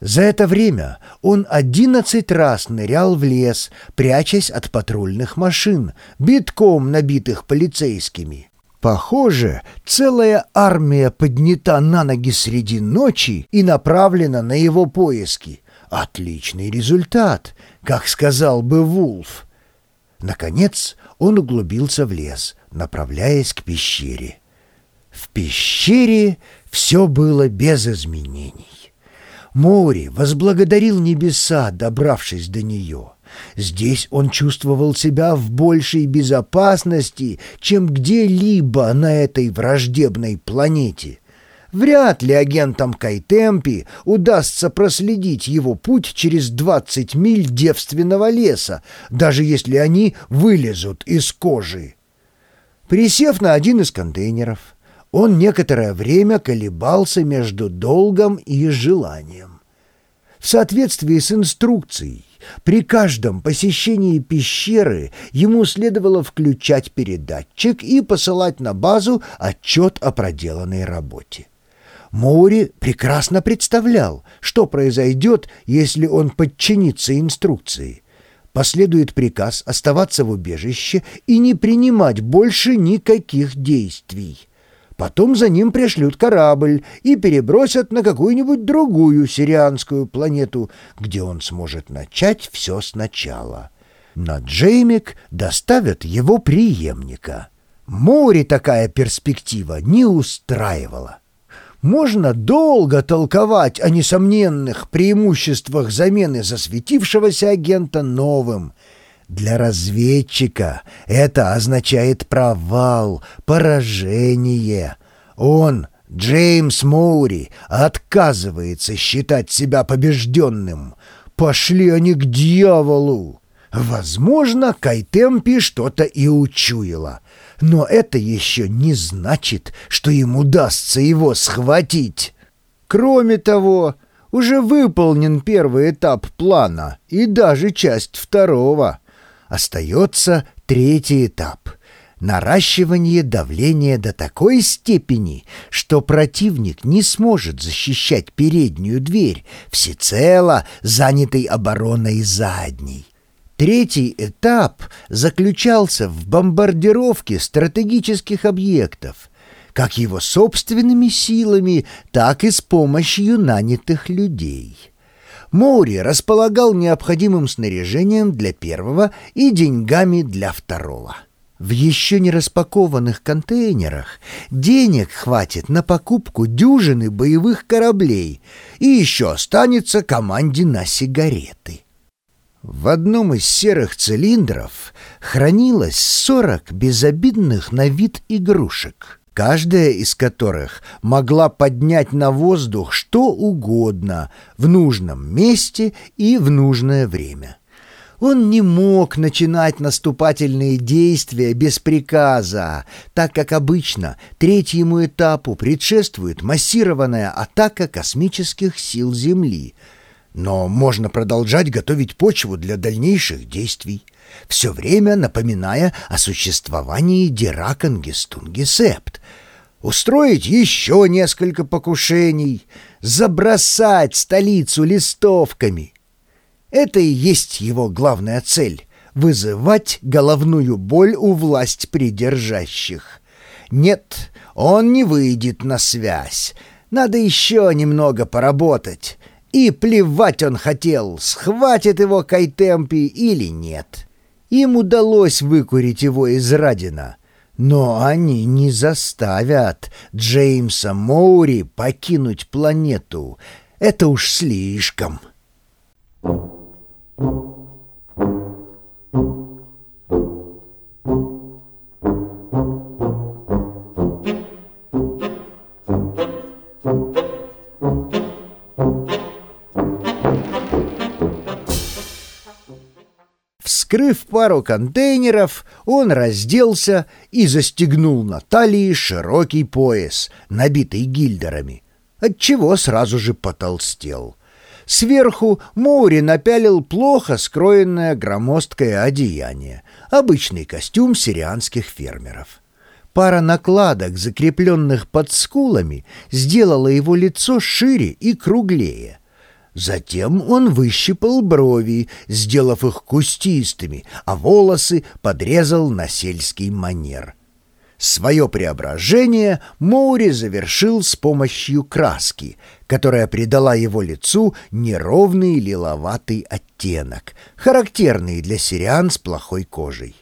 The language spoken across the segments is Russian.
За это время он одиннадцать раз нырял в лес, прячась от патрульных машин, битком набитых полицейскими. Похоже, целая армия поднята на ноги среди ночи и направлена на его поиски. Отличный результат, как сказал бы Вулф. Наконец он углубился в лес, направляясь к пещере. В пещере все было без изменений. Мори возблагодарил небеса, добравшись до нее. Здесь он чувствовал себя в большей безопасности, чем где-либо на этой враждебной планете. Вряд ли агентам Кайтемпи удастся проследить его путь через 20 миль девственного леса, даже если они вылезут из кожи. Присев на один из контейнеров, он некоторое время колебался между долгом и желанием. В соответствии с инструкцией, при каждом посещении пещеры ему следовало включать передатчик и посылать на базу отчет о проделанной работе. Моури прекрасно представлял, что произойдет, если он подчинится инструкции. Последует приказ оставаться в убежище и не принимать больше никаких действий. Потом за ним пришлют корабль и перебросят на какую-нибудь другую сирианскую планету, где он сможет начать все сначала. На Джеймик доставят его преемника. Море такая перспектива не устраивала. Можно долго толковать о несомненных преимуществах замены засветившегося агента новым — для разведчика это означает провал, поражение. Он, Джеймс Моури, отказывается считать себя побежденным. Пошли они к дьяволу. Возможно, Кайтемпи что-то и учуяла. Но это еще не значит, что им удастся его схватить. Кроме того, уже выполнен первый этап плана и даже часть второго. Остается третий этап — наращивание давления до такой степени, что противник не сможет защищать переднюю дверь, всецело занятой обороной задней. Третий этап заключался в бомбардировке стратегических объектов, как его собственными силами, так и с помощью нанятых людей. Моури располагал необходимым снаряжением для первого и деньгами для второго. В еще не распакованных контейнерах денег хватит на покупку дюжины боевых кораблей и еще останется команде на сигареты. В одном из серых цилиндров хранилось сорок безобидных на вид игрушек каждая из которых могла поднять на воздух что угодно в нужном месте и в нужное время. Он не мог начинать наступательные действия без приказа, так как обычно третьему этапу предшествует массированная атака космических сил Земли. Но можно продолжать готовить почву для дальнейших действий все время напоминая о существовании Диракангестунгесепт, устроить еще несколько покушений, забросать столицу листовками. Это и есть его главная цель — вызывать головную боль у власть придержащих. Нет, он не выйдет на связь. Надо еще немного поработать. И плевать он хотел, схватит его Кайтемпи или нет. Им удалось выкурить его из Радина, но они не заставят Джеймса Моури покинуть планету. Это уж слишком. Thank you. Вскрыв пару контейнеров, он разделся и застегнул на талии широкий пояс, набитый гильдерами, отчего сразу же потолстел. Сверху Моури напялил плохо скроенное громоздкое одеяние, обычный костюм сирианских фермеров. Пара накладок, закрепленных под скулами, сделала его лицо шире и круглее — Затем он выщипал брови, сделав их кустистыми, а волосы подрезал на сельский манер. Свое преображение Моури завершил с помощью краски, которая придала его лицу неровный лиловатый оттенок, характерный для сириан с плохой кожей.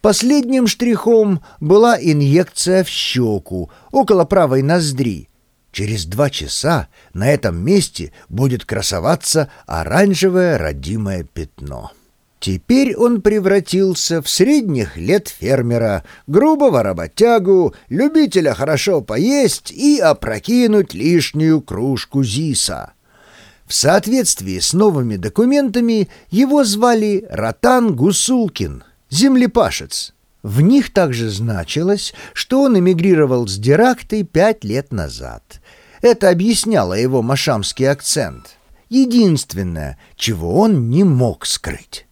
Последним штрихом была инъекция в щеку, около правой ноздри. Через два часа на этом месте будет красоваться оранжевое родимое пятно. Теперь он превратился в средних лет фермера, грубого работягу, любителя хорошо поесть и опрокинуть лишнюю кружку ЗИСа. В соответствии с новыми документами его звали Ротан Гусулкин, землепашец. В них также значилось, что он эмигрировал с Дирактой пять лет назад. Это объясняло его машамский акцент. Единственное, чего он не мог скрыть.